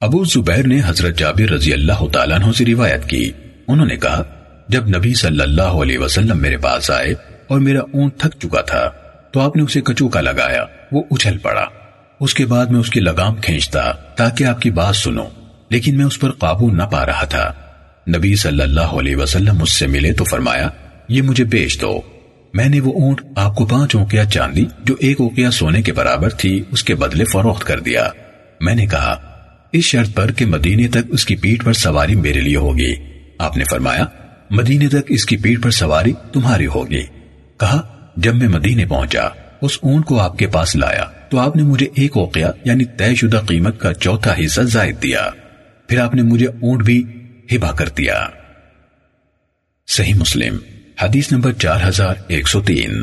ابو زبیر نے حضرت جابر رضی اللہ تعالیٰ عنہ سے روایت کی۔ انہوں نے کہا، جب نبی صلی اللہ علیہ وسلم میرے پاس آئے اور میرا اونٹ تھک چکا تھا، تو آپ نے اسے کچوکا لگایا، وہ اچھل پڑا۔ اس کے بعد میں اس کی لگام کھینچتا تاکہ آپ کی بات سنو، لیکن میں اس پر قابو نہ پا رہا تھا۔ نبی صلی اللہ علیہ وسلم مجھ سے ملے تو فرمایا، یہ مجھے بیچ دو۔ میں نے وہ اونٹ آپ کو پانچ اوکیا چاندی، جو ایک اوکیا سونے کے برابر تھی، اس کے بدلے فروخت کر دیا۔ میں نے کہا اس شرط پر کہ مدینے تک اس کی پیٹ پر سواری میرے لیے ہوگی۔ آپ نے فرمایا، مدینے تک اس کی پیٹ پر سواری تمہاری ہوگی۔ کہا، جب میں مدینے پہنچا، اس اونٹ کو آپ کے پاس لایا، تو آپ نے مجھے ایک اوقیا یعنی طے شدہ قیمت کا چوتھا حصہ زائد دیا۔ پھر آپ نے مجھے اونٹ بھی ہبا کر دیا۔ صحیح مسلم، حدیث نمبر چار ہزار ایک سو تین۔